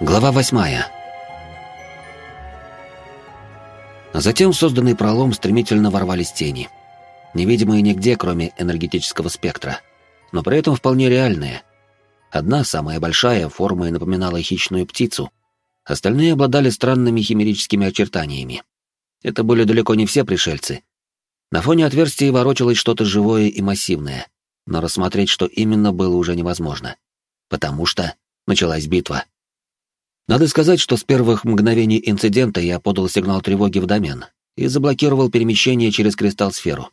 Глава восьмая. А затем в созданный пролом стремительно ворвались тени. Невидимые нигде, кроме энергетического спектра, но при этом вполне реальные. Одна, самая большая, формой напоминала хищную птицу, остальные обладали странными химерическими очертаниями. Это были далеко не все пришельцы. На фоне отверстия ворочалось что-то живое и массивное, но рассмотреть, что именно, было уже невозможно. Потому что началась битва. Надо сказать, что с первых мгновений инцидента я подал сигнал тревоги в домен и заблокировал перемещение через кристалл-сферу.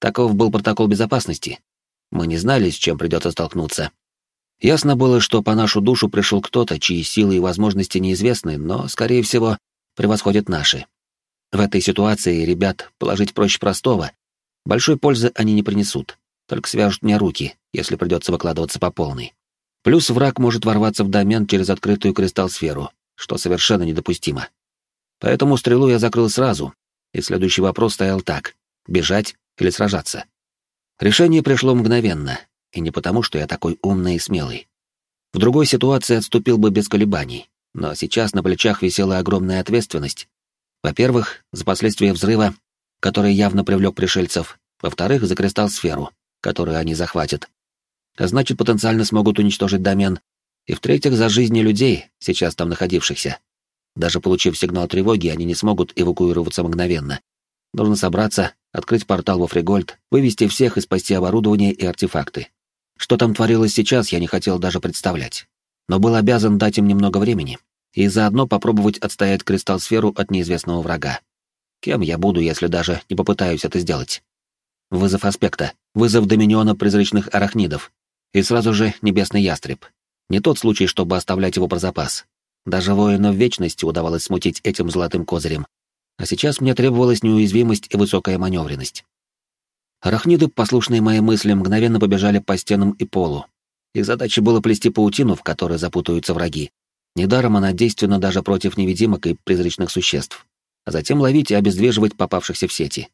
Таков был протокол безопасности. Мы не знали, с чем придется столкнуться. Ясно было, что по нашу душу пришел кто-то, чьи силы и возможности неизвестны, но, скорее всего, превосходят наши. В этой ситуации ребят положить проще простого. Большой пользы они не принесут, только свяжут мне руки, если придется выкладываться по полной. Плюс враг может ворваться в домен через открытую кристалл-сферу, что совершенно недопустимо. Поэтому стрелу я закрыл сразу, и следующий вопрос стоял так — бежать или сражаться. Решение пришло мгновенно, и не потому, что я такой умный и смелый. В другой ситуации отступил бы без колебаний, но сейчас на плечах висела огромная ответственность. Во-первых, за последствия взрыва, который явно привлек пришельцев, во-вторых, за кристалл-сферу, которую они захватят, а значит, потенциально смогут уничтожить домен, и в-третьих, за жизни людей, сейчас там находившихся. Даже получив сигнал тревоги, они не смогут эвакуироваться мгновенно. Нужно собраться, открыть портал во Фригольд, вывести всех и спасти оборудование и артефакты. Что там творилось сейчас, я не хотел даже представлять. Но был обязан дать им немного времени и заодно попробовать отстоять кристалл-сферу от неизвестного врага. Кем я буду, если даже не попытаюсь это сделать? Вызов аспекта, вызов доминиона призрачных арахнидов, и сразу же небесный ястреб. Не тот случай, чтобы оставлять его про запас. Даже воина в вечности удавалось смутить этим золотым козырем. А сейчас мне требовалась неуязвимость и высокая маневренность. Арахниды, послушные мои мысли, мгновенно побежали по стенам и полу. Их задачей было плести паутину, в которой запутаются враги. Недаром она действенна даже против невидимок и призрачных существ. А затем ловить и обездвиживать попавшихся в сети.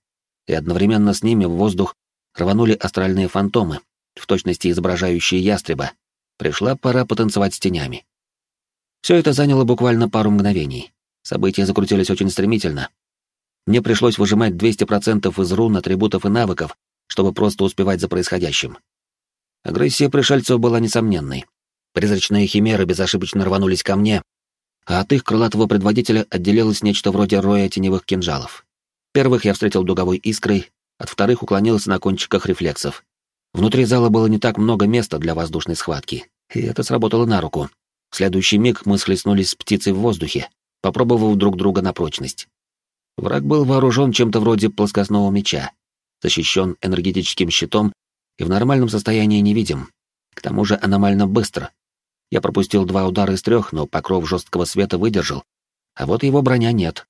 И одновременно с ними в воздух рванули астральные фантомы, в точности изображающие ястреба, пришла пора потанцевать с тенями. Все это заняло буквально пару мгновений. События закрутились очень стремительно. Мне пришлось выжимать 200% из рун, атрибутов и навыков, чтобы просто успевать за происходящим. Агрессия пришельцев была несомненной. Призрачные химеры безошибочно рванулись ко мне, а от их крылатого предводителя отделилось нечто вроде роя теневых кинжалов. Первых я встретил дуговой искрой, от вторых уклонился на кончиках рефлексов. Внутри зала было не так много места для воздушной схватки, и это сработало на руку. В следующий миг мы схлестнулись с птицей в воздухе, попробовав друг друга на прочность. Враг был вооружен чем-то вроде плоскостного меча, защищен энергетическим щитом и в нормальном состоянии невидим. К тому же аномально быстро. Я пропустил два удара из трех, но покров жесткого света выдержал, а вот его броня нет.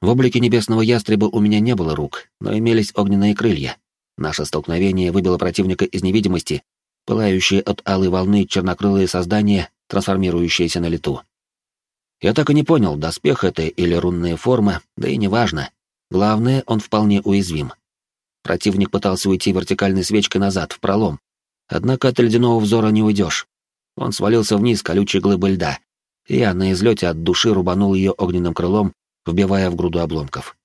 В облике небесного ястреба у меня не было рук, но имелись огненные крылья. Наше столкновение выбило противника из невидимости, пылающие от алой волны чернокрылые создания, трансформирующиеся на лету. Я так и не понял, доспех это или рунная форма, да и неважно. Главное, он вполне уязвим. Противник пытался уйти вертикальной свечкой назад, в пролом. Однако от ледяного взора не уйдешь. Он свалился вниз колючей глыбы льда, и я на излете от души рубанул ее огненным крылом, вбивая в груду обломков.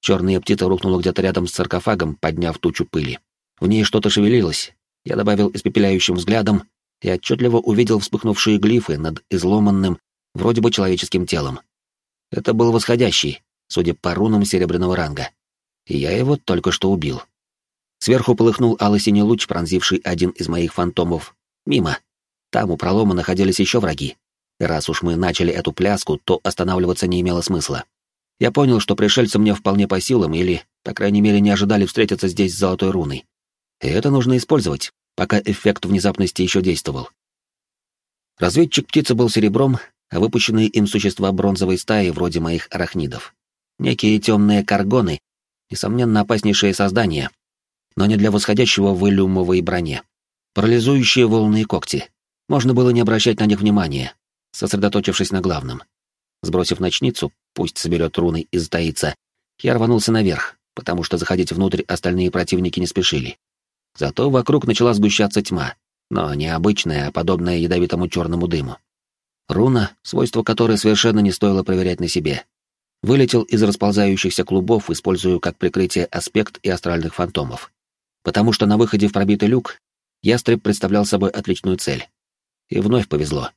Черная птица рухнула где-то рядом с саркофагом, подняв тучу пыли. В ней что-то шевелилось. Я добавил испепеляющим взглядом и отчетливо увидел вспыхнувшие глифы над изломанным, вроде бы человеческим телом. Это был восходящий, судя по рунам серебряного ранга. И я его только что убил. Сверху полыхнул алый-синий луч, пронзивший один из моих фантомов. Мимо. Там у пролома находились еще враги. Раз уж мы начали эту пляску, то останавливаться не имело смысла. Я понял, что пришельцы мне вполне по силам или, по крайней мере, не ожидали встретиться здесь с золотой руной. И это нужно использовать, пока эффект внезапности еще действовал. Разведчик птицы был серебром, а выпущенные им существа бронзовой стаи вроде моих арахнидов. Некие темные каргоны, несомненно опаснейшие создания, но не для восходящего в иллюмовой броне. Парализующие волны и когти. Можно было не обращать на них внимания, сосредоточившись на главном. Сбросив ночницу, пусть соберет руны и затаится, я рванулся наверх, потому что заходить внутрь остальные противники не спешили. Зато вокруг начала сгущаться тьма, но не обычная, а подобная ядовитому черному дыму. Руна, свойство которой совершенно не стоило проверять на себе. Вылетел из расползающихся клубов, используя как прикрытие аспект и астральных фантомов. Потому что на выходе в пробитый люк ястреб представлял собой отличную цель. И вновь повезло.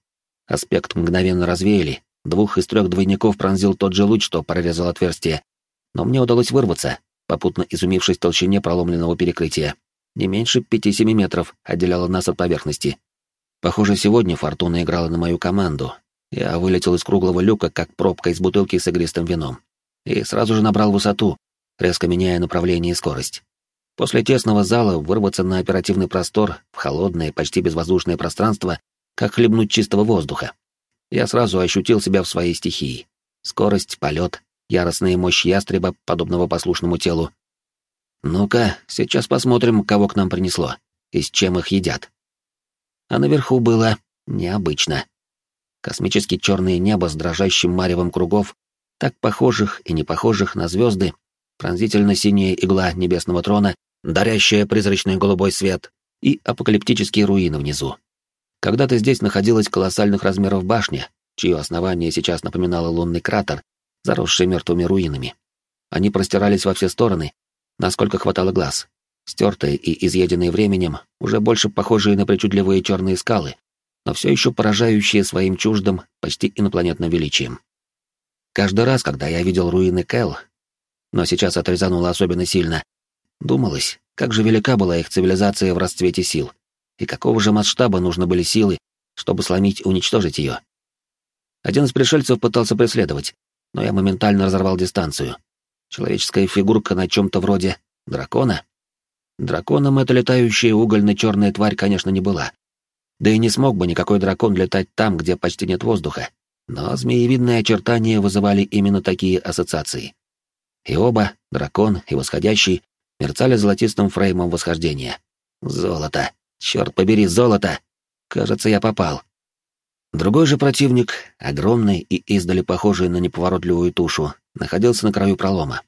Аспект мгновенно развеяли, двух из трех двойников пронзил тот же луч, что прорезал отверстие, но мне удалось вырваться, попутно изумившись толщине проломленного перекрытия. Не меньше пяти-семи метров отделяло нас от поверхности. Похоже, сегодня фортуна играла на мою команду. Я вылетел из круглого люка, как пробка из бутылки с игристым вином. И сразу же набрал высоту, резко меняя направление и скорость. После тесного зала вырваться на оперативный простор, в холодное, почти безвоздушное пространство, как хлебнуть чистого воздуха. Я сразу ощутил себя в своей стихии. Скорость, полет, яростная мощь ястреба, подобного послушному телу. Ну-ка, сейчас посмотрим, кого к нам принесло и с чем их едят. А наверху было необычно. Космически черное небо с дрожащим маревом кругов, так похожих и не похожих на звезды, пронзительно синяя игла небесного трона, дарящая призрачный голубой свет, и апокалиптические руины внизу. Когда-то здесь находилась колоссальных размеров башня, чье основание сейчас напоминало лунный кратер, заросший мертвыми руинами. Они простирались во все стороны, насколько хватало глаз, стертые и изъеденные временем, уже больше похожие на причудливые черные скалы, но все еще поражающие своим чуждым, почти инопланетным величием. Каждый раз, когда я видел руины Кэл, но сейчас отрезануло особенно сильно, думалось, как же велика была их цивилизация в расцвете сил, и какого же масштаба нужны были силы, чтобы сломить и уничтожить ее. Один из пришельцев пытался преследовать, но я моментально разорвал дистанцию. Человеческая фигурка на чем-то вроде дракона. Драконом эта летающая угольно-черная тварь, конечно, не была. Да и не смог бы никакой дракон летать там, где почти нет воздуха. Но змеевидные очертания вызывали именно такие ассоциации. И оба, дракон и восходящий, мерцали золотистым фреймом восхождения. Золото! Черт побери, золото! Кажется, я попал. Другой же противник, огромный и издали похожий на неповоротливую тушу, находился на краю пролома.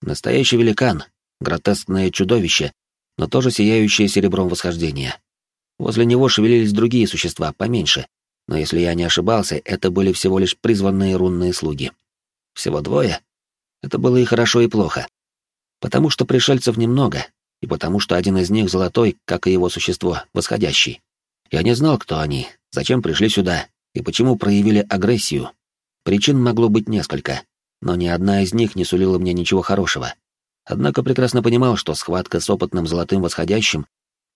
Настоящий великан, гротескное чудовище, но тоже сияющее серебром восхождения. Возле него шевелились другие существа, поменьше, но если я не ошибался, это были всего лишь призванные рунные слуги. Всего двое? Это было и хорошо, и плохо. Потому что пришельцев немного, и потому что один из них золотой, как и его существо, восходящий. Я не знал, кто они, зачем пришли сюда и почему проявили агрессию. Причин могло быть несколько, но ни одна из них не сулила мне ничего хорошего. Однако прекрасно понимал, что схватка с опытным золотым восходящим,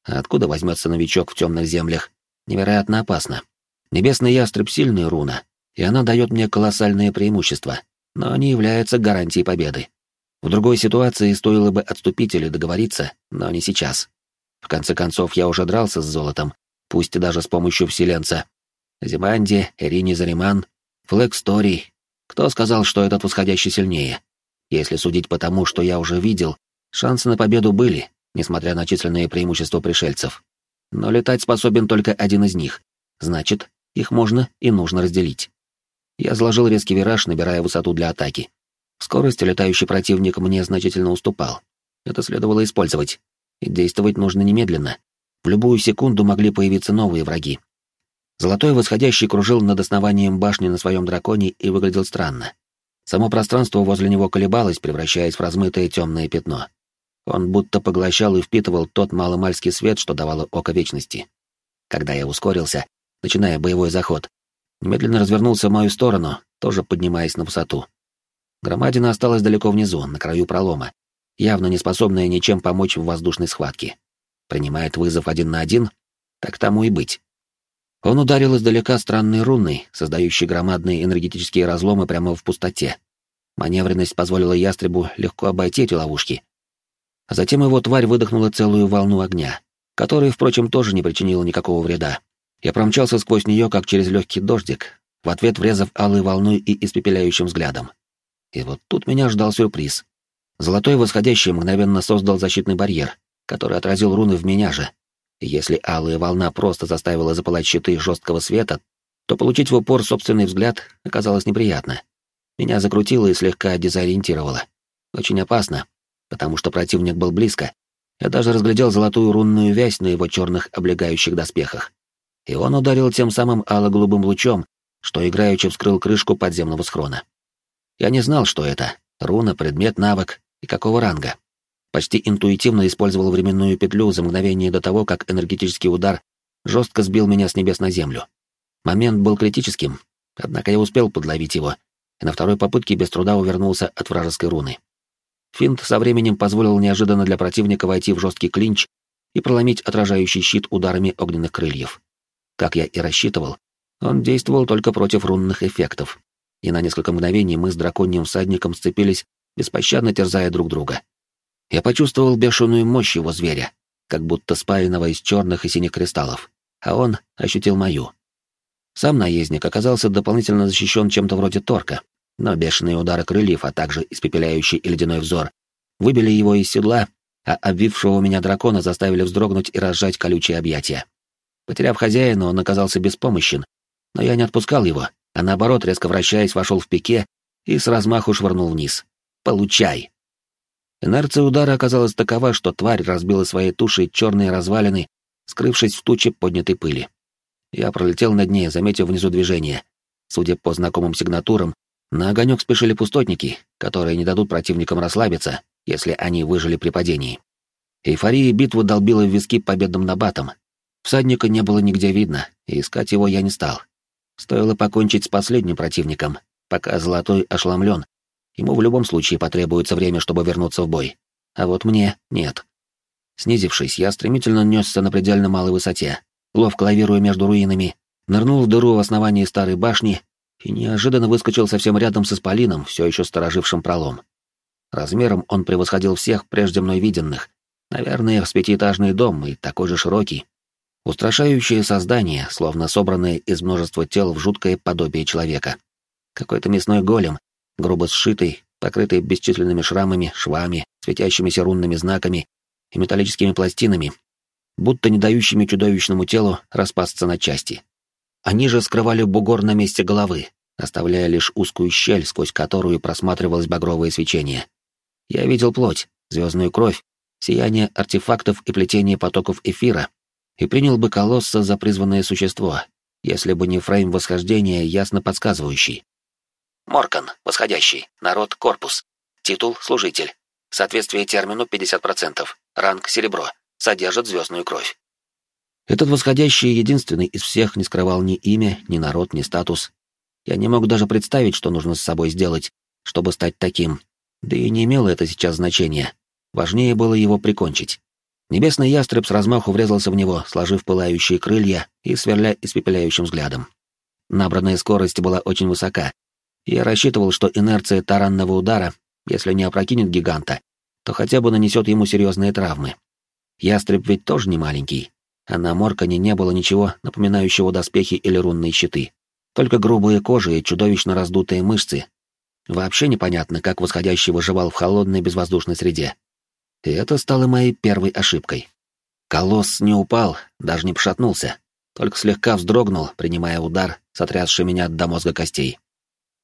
а откуда возьмется новичок в темных землях, невероятно опасна. Небесный ястреб — сильная руна, и она дает мне колоссальное преимущество, но не является гарантией победы. В другой ситуации стоило бы отступить или договориться, но не сейчас. В конце концов, я уже дрался с золотом, пусть и даже с помощью вселенца. Зиманди, Эрини Зариман, Флэк Стори. Кто сказал, что этот восходящий сильнее? Если судить по тому, что я уже видел, шансы на победу были, несмотря на численные преимущества пришельцев. Но летать способен только один из них. Значит, их можно и нужно разделить. Я заложил резкий вираж, набирая высоту для атаки. В скорости летающий противник мне значительно уступал. Это следовало использовать. И действовать нужно немедленно. В любую секунду могли появиться новые враги. Золотой восходящий кружил над основанием башни на своем драконе и выглядел странно. Само пространство возле него колебалось, превращаясь в размытое темное пятно. Он будто поглощал и впитывал тот маломальский свет, что давало око вечности. Когда я ускорился, начиная боевой заход, немедленно развернулся в мою сторону, тоже поднимаясь на высоту. Громадина осталась далеко внизу, на краю пролома, явно не способная ничем помочь в воздушной схватке принимает вызов один на один, так тому и быть. Он ударил издалека странной руной, создающей громадные энергетические разломы прямо в пустоте. Маневренность позволила ястребу легко обойти эти ловушки. Затем его тварь выдохнула целую волну огня, которая, впрочем, тоже не причинила никакого вреда. Я промчался сквозь нее, как через легкий дождик, в ответ врезав алой волной и испепеляющим взглядом. И вот тут меня ждал сюрприз. Золотой восходящий мгновенно создал защитный барьер, который отразил руны в меня же. И если алая волна просто заставила запылать щиты жесткого света, то получить в упор собственный взгляд оказалось неприятно. Меня закрутило и слегка дезориентировало. Очень опасно, потому что противник был близко. Я даже разглядел золотую рунную вязь на его черных облегающих доспехах. И он ударил тем самым ало-голубым лучом, что играючи вскрыл крышку подземного схрона. Я не знал, что это — руна, предмет, навык и какого ранга. Почти интуитивно использовал временную петлю за мгновение до того, как энергетический удар жестко сбил меня с небес на землю. Момент был критическим, однако я успел подловить его, и на второй попытке без труда увернулся от вражеской руны. Финт со временем позволил неожиданно для противника войти в жесткий клинч и проломить отражающий щит ударами огненных крыльев. Как я и рассчитывал, он действовал только против рунных эффектов, и на несколько мгновений мы с драконьим всадником сцепились, беспощадно терзая друг друга. Я почувствовал бешеную мощь его зверя, как будто спаянного из черных и синих кристаллов, а он ощутил мою. Сам наездник оказался дополнительно защищен чем-то вроде торка, но бешеные удары крыльев, а также испепеляющий и ледяной взор, выбили его из седла, а обвившего меня дракона заставили вздрогнуть и разжать колючие объятия. Потеряв хозяина, он оказался беспомощен, но я не отпускал его, а наоборот, резко вращаясь, вошел в пике и с размаху швырнул вниз. «Получай!» Инерция удара оказалась такова, что тварь разбила своей тушей черные развалины, скрывшись в туче поднятой пыли. Я пролетел над ней, заметив внизу движение. Судя по знакомым сигнатурам, на огонек спешили пустотники, которые не дадут противникам расслабиться, если они выжили при падении. Эйфория битвы долбила в виски победным набатом. Всадника не было нигде видно, и искать его я не стал. Стоило покончить с последним противником, пока Золотой ошеломлен. Ему в любом случае потребуется время, чтобы вернуться в бой. А вот мне нет. Снизившись, я стремительно несся на предельно малой высоте, ловко лавируя между руинами, нырнул в дыру в основании старой башни и неожиданно выскочил совсем рядом с Исполином, все еще сторожившим пролом. Размером он превосходил всех прежде мной виденных. Наверное, с пятиэтажный дом и такой же широкий. Устрашающее создание, словно собранное из множества тел в жуткое подобие человека. Какой-то мясной голем, грубо сшитый, покрытый бесчисленными шрамами, швами, светящимися рунными знаками и металлическими пластинами, будто не дающими чудовищному телу распасться на части. Они же скрывали бугор на месте головы, оставляя лишь узкую щель, сквозь которую просматривалось багровое свечение. Я видел плоть, звездную кровь, сияние артефактов и плетение потоков эфира, и принял бы колосса за призванное существо, если бы не фрейм восхождения, ясно подсказывающий. Моркан, восходящий, народ корпус, титул служитель, соответствие термину 50%, ранг серебро, содержит звездную кровь. Этот восходящий единственный из всех не скрывал ни имя, ни народ, ни статус. Я не мог даже представить, что нужно с собой сделать, чтобы стать таким. Да и не имело это сейчас значения. Важнее было его прикончить. Небесный ястреб с размаху врезался в него, сложив пылающие крылья и сверля испепеляющим взглядом. Набранная скорость была очень высока. Я рассчитывал, что инерция таранного удара, если не опрокинет гиганта, то хотя бы нанесет ему серьезные травмы. Ястреб ведь тоже не маленький, а на Моркане не было ничего, напоминающего доспехи или рунные щиты. Только грубые кожи и чудовищно раздутые мышцы. Вообще непонятно, как восходящий выживал в холодной безвоздушной среде. И это стало моей первой ошибкой. Колосс не упал, даже не пошатнулся, только слегка вздрогнул, принимая удар, сотрясший меня до мозга костей.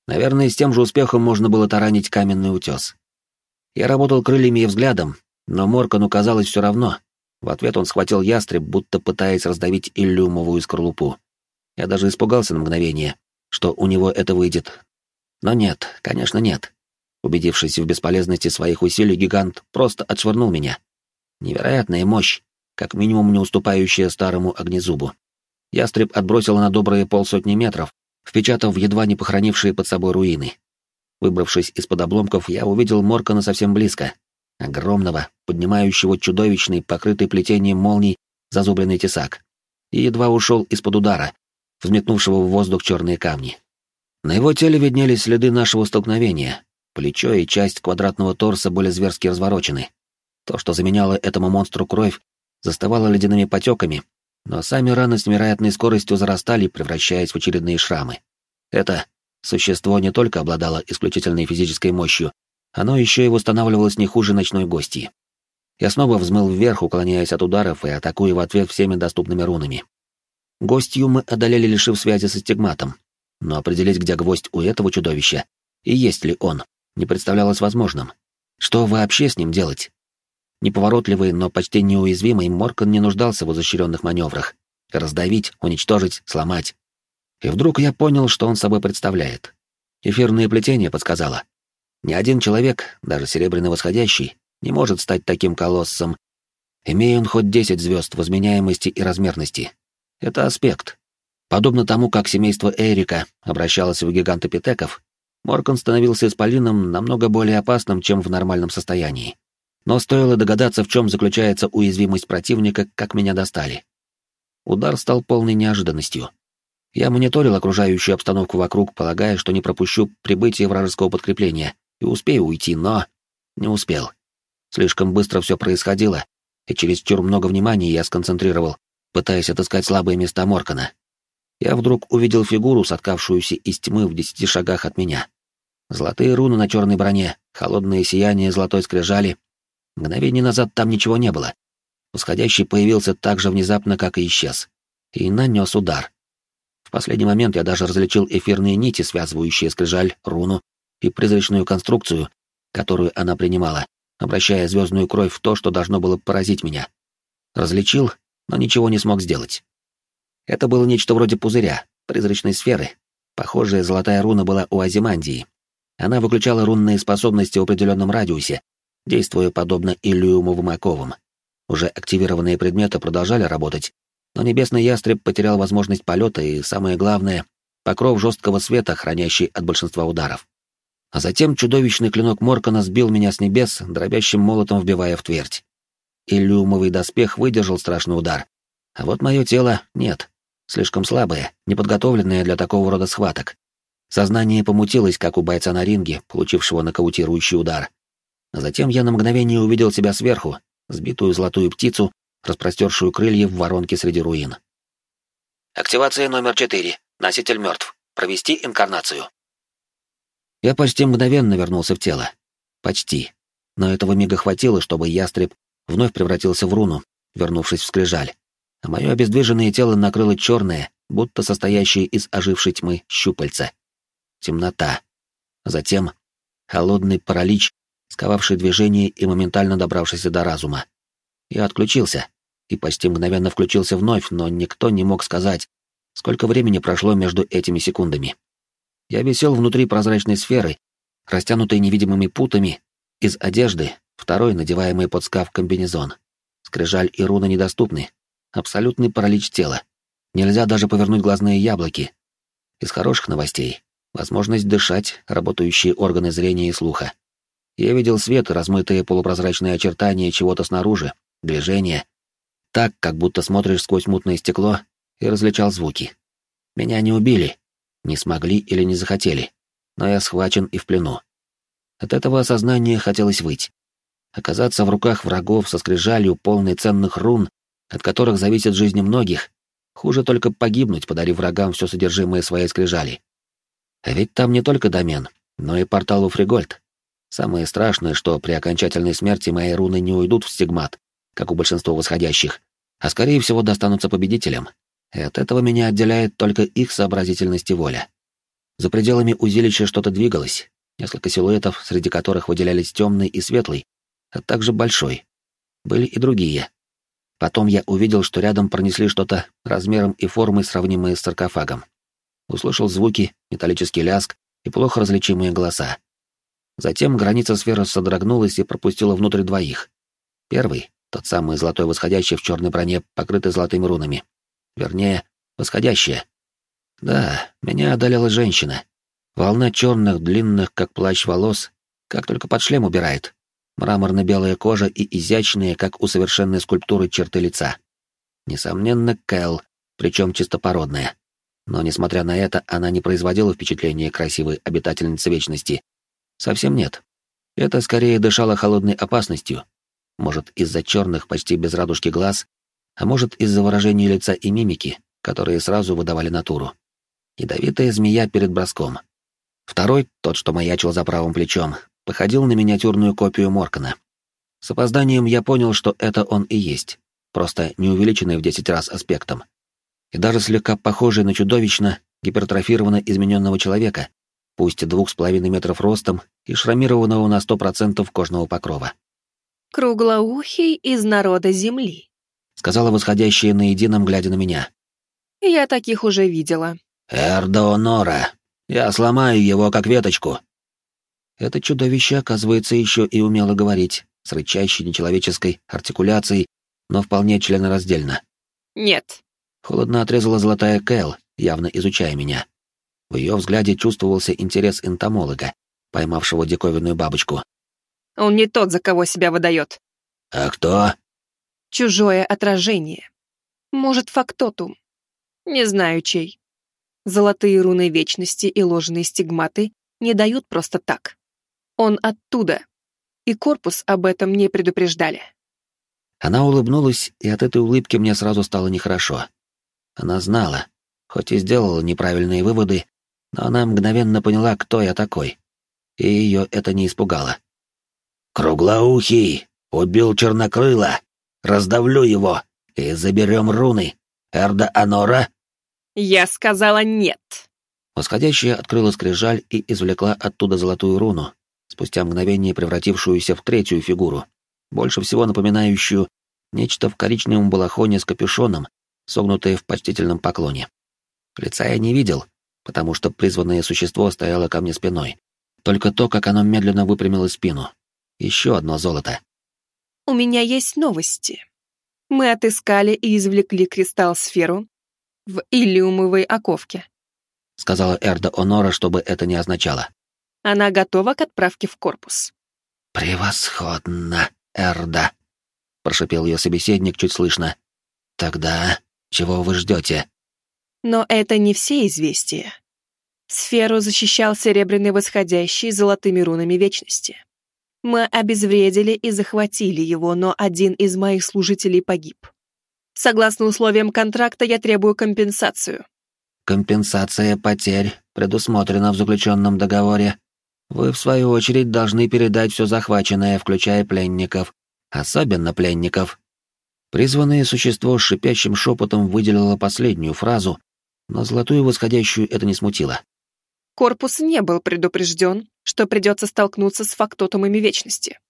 Наверное, с тем же успехом можно было таранить каменный утес. Я работал крыльями и взглядом, но Моркану казалось все равно, в ответ он схватил ястреб, будто пытаясь раздавить иллюмовую скорлупу. Я даже испугался на мгновение, что у него это выйдет. Но нет, конечно, нет. Убедившись в бесполезности своих усилий, гигант просто отшвырнул меня. Невероятная мощь, как минимум не уступающая старому огнезубу. Ястреб отбросил на добрые полсотни метров, впечатав в едва не похоронившие под собой руины. Выбравшись из-под обломков, я увидел Моркана совсем близко, огромного, поднимающего чудовищный, покрытый плетением молний, зазубренный тесак, и едва ушел из-под удара, взметнувшего в воздух черные камни. На его теле виднелись следы нашего столкновения, плечо и часть квадратного торса были зверски разворочены. То, что заменяло этому монстру кровь, заставало ледяными потеками, но сами раны с невероятной скоростью зарастали, превращаясь в очередные шрамы. Это существо не только обладало исключительной физической мощью, оно еще и восстанавливалось не хуже ночной гости. Я снова взмыл вверх, уклоняясь от ударов и атакуя в ответ всеми доступными рунами. Гостью мы одолели, лишив связи со стигматом. Но определить, где гвоздь у этого чудовища, и есть ли он, не представлялось возможным. Что вообще с ним делать? Неповоротливый, но почти неуязвимый, Моркан не нуждался в изощренных маневрах. Раздавить, уничтожить, сломать. И вдруг я понял, что он собой представляет. Эфирное плетение подсказало. Ни один человек, даже серебряный восходящий, не может стать таким колоссом, имея он хоть десять звезд возменяемости и размерности. Это аспект. Подобно тому, как семейство Эрика обращалось в гигантопитеков, Моркан становился исполином намного более опасным, чем в нормальном состоянии. Но стоило догадаться, в чем заключается уязвимость противника, как меня достали. Удар стал полной неожиданностью. Я мониторил окружающую обстановку вокруг, полагая, что не пропущу прибытие вражеского подкрепления и успею уйти, но... не успел. Слишком быстро все происходило, и чересчур много внимания я сконцентрировал, пытаясь отыскать слабые места Моркана. Я вдруг увидел фигуру, соткавшуюся из тьмы в десяти шагах от меня. Золотые руны на черной броне, холодное сияние золотой скрижали. Мгновение назад там ничего не было. Восходящий появился так же внезапно, как и исчез. И нанес удар. В последний момент я даже различил эфирные нити, связывающие скрижаль, руну и призрачную конструкцию, которую она принимала, обращая звездную кровь в то, что должно было поразить меня. Различил, но ничего не смог сделать. Это было нечто вроде пузыря, призрачной сферы. Похожая золотая руна была у Азимандии. Она выключала рунные способности в определенном радиусе, действуя подобно иллюмовым оковам. Уже активированные предметы продолжали работать, но небесный ястреб потерял возможность полета и, самое главное, покров жесткого света, хранящий от большинства ударов. А затем чудовищный клинок Моркана сбил меня с небес, дробящим молотом вбивая в твердь. Иллюмовый доспех выдержал страшный удар. А вот мое тело — нет. Слишком слабое, неподготовленное для такого рода схваток. Сознание помутилось, как у бойца на ринге, получившего нокаутирующий удар. А затем я на мгновение увидел себя сверху, сбитую золотую птицу, распростершую крылья в воронке среди руин. Активация номер четыре. Носитель мертв. Провести инкарнацию. Я почти мгновенно вернулся в тело. Почти. Но этого мига хватило, чтобы ястреб вновь превратился в руну, вернувшись в скрижаль. А мое обездвиженное тело накрыло черное, будто состоящее из ожившей тьмы, щупальца. Темнота. Затем холодный паралич, сковавший движение и моментально добравшийся до разума. Я отключился, и почти мгновенно включился вновь, но никто не мог сказать, сколько времени прошло между этими секундами. Я висел внутри прозрачной сферы, растянутой невидимыми путами, из одежды, второй надеваемый под скаф комбинезон. Скрижаль и руна недоступны. Абсолютный паралич тела. Нельзя даже повернуть глазные яблоки. Из хороших новостей — возможность дышать, работающие органы зрения и слуха. Я видел свет, размытые полупрозрачные очертания чего-то снаружи, движение. Так, как будто смотришь сквозь мутное стекло и различал звуки. Меня не убили, не смогли или не захотели, но я схвачен и в плену. От этого осознания хотелось выйти. Оказаться в руках врагов со скрижалью, полной ценных рун, от которых зависит жизнь многих, хуже только погибнуть, подарив врагам все содержимое своей скрижали. А ведь там не только домен, но и портал у Фригольд. Самое страшное, что при окончательной смерти мои руны не уйдут в стигмат, как у большинства восходящих, а скорее всего достанутся победителям, и от этого меня отделяет только их сообразительность и воля. За пределами узилища что-то двигалось, несколько силуэтов, среди которых выделялись темный и светлый, а также большой. Были и другие. Потом я увидел, что рядом пронесли что-то размером и формой, сравнимые с саркофагом. Услышал звуки, металлический ляск и плохо различимые голоса. Затем граница сферы содрогнулась и пропустила внутрь двоих. Первый, тот самый золотой восходящий в черной броне, покрытый золотыми рунами, Вернее, восходящая. Да, меня одолела женщина. Волна черных, длинных, как плащ волос, как только под шлем убирает. Мраморно-белая кожа и изящные, как у совершенной скульптуры, черты лица. Несомненно, Кэл, причем чистопородная. Но, несмотря на это, она не производила впечатления красивой обитательницы вечности. Совсем нет. Это скорее дышало холодной опасностью. Может, из-за черных, почти без радужки глаз, а может, из-за выражения лица и мимики, которые сразу выдавали натуру. Ядовитая змея перед броском. Второй, тот, что маячил за правым плечом, походил на миниатюрную копию Моркана. С опозданием я понял, что это он и есть, просто не увеличенный в десять раз аспектом. И даже слегка похожий на чудовищно, гипертрофированно измененного человека, пусть двух с половиной метров ростом и шрамированного на сто процентов кожного покрова. «Круглоухий из народа Земли», сказала восходящая на едином, глядя на меня. «Я таких уже видела». «Эрдоонора! Я сломаю его, как веточку!» Это чудовище, оказывается, еще и умело говорить, с рычащей нечеловеческой артикуляцией, но вполне членораздельно. «Нет». Холодно отрезала золотая Кэл, явно изучая меня. В ее взгляде чувствовался интерес энтомолога, поймавшего диковинную бабочку. «Он не тот, за кого себя выдает». «А кто?» «Чужое отражение. Может, фактотум. Не знаю, чей. Золотые руны вечности и ложные стигматы не дают просто так. Он оттуда. И корпус об этом не предупреждали». Она улыбнулась, и от этой улыбки мне сразу стало нехорошо. Она знала, хоть и сделала неправильные выводы, но она мгновенно поняла, кто я такой. И ее это не испугало. «Круглоухий! Убил Чернокрыла! Раздавлю его! И заберем руны! Эрда Анора!» «Я сказала нет!» Восходящая открыла скрижаль и извлекла оттуда золотую руну, спустя мгновение превратившуюся в третью фигуру, больше всего напоминающую нечто в коричневом балахоне с капюшоном, согнутое в почтительном поклоне. Лица я не видел, потому что призванное существо стояло ко мне спиной. Только то, как оно медленно выпрямило спину. Еще одно золото. «У меня есть новости. Мы отыскали и извлекли кристалл-сферу в иллиумовой оковке», — сказала Эрда Онора, чтобы это не означало. «Она готова к отправке в корпус». «Превосходно, Эрда», — прошипел ее собеседник чуть слышно. «Тогда чего вы ждете?» Но это не все известия. Сферу защищал Серебряный Восходящий золотыми рунами Вечности. Мы обезвредили и захватили его, но один из моих служителей погиб. Согласно условиям контракта, я требую компенсацию. Компенсация потерь предусмотрена в заключенном договоре. Вы, в свою очередь, должны передать все захваченное, включая пленников. Особенно пленников. Призванное существо с шипящим шепотом выделило последнюю фразу, но золотую восходящую это не смутило. Корпус не был предупрежден, что придется столкнуться с фактотумами вечности.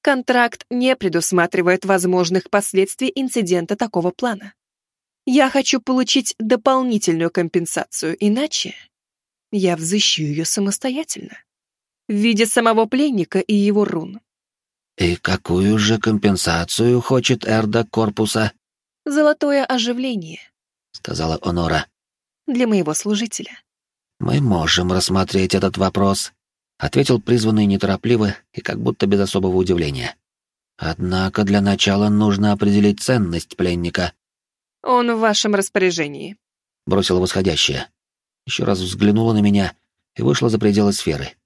Контракт не предусматривает возможных последствий инцидента такого плана. Я хочу получить дополнительную компенсацию, иначе я взыщу ее самостоятельно. В виде самого пленника и его рун. «И какую же компенсацию хочет Эрда Корпуса?» «Золотое оживление», — сказала Онора для моего служителя. «Мы можем рассмотреть этот вопрос», — ответил призванный неторопливо и как будто без особого удивления. «Однако для начала нужно определить ценность пленника». «Он в вашем распоряжении», — бросила восходящая. Еще раз взглянула на меня и вышла за пределы сферы.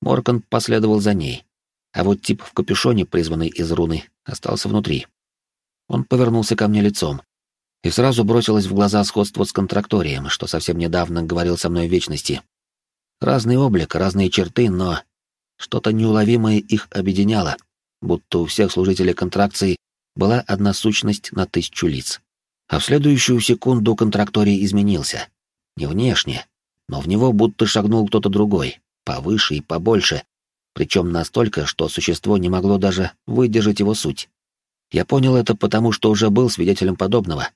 Моркан последовал за ней, а вот тип в капюшоне, призванный из руны, остался внутри. Он повернулся ко мне лицом, и сразу бросилось в глаза сходство с контракторием, что совсем недавно говорил со мной в вечности. Разный облик, разные черты, но что-то неуловимое их объединяло, будто у всех служителей контракции была одна сущность на тысячу лиц. А в следующую секунду контракторий изменился. Не внешне, но в него будто шагнул кто-то другой, повыше и побольше, причем настолько, что существо не могло даже выдержать его суть. Я понял это потому, что уже был свидетелем подобного,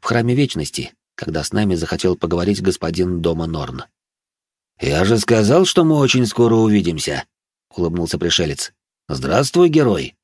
в Храме Вечности, когда с нами захотел поговорить господин Дома Норн. «Я же сказал, что мы очень скоро увидимся», — улыбнулся пришелец. «Здравствуй, герой!»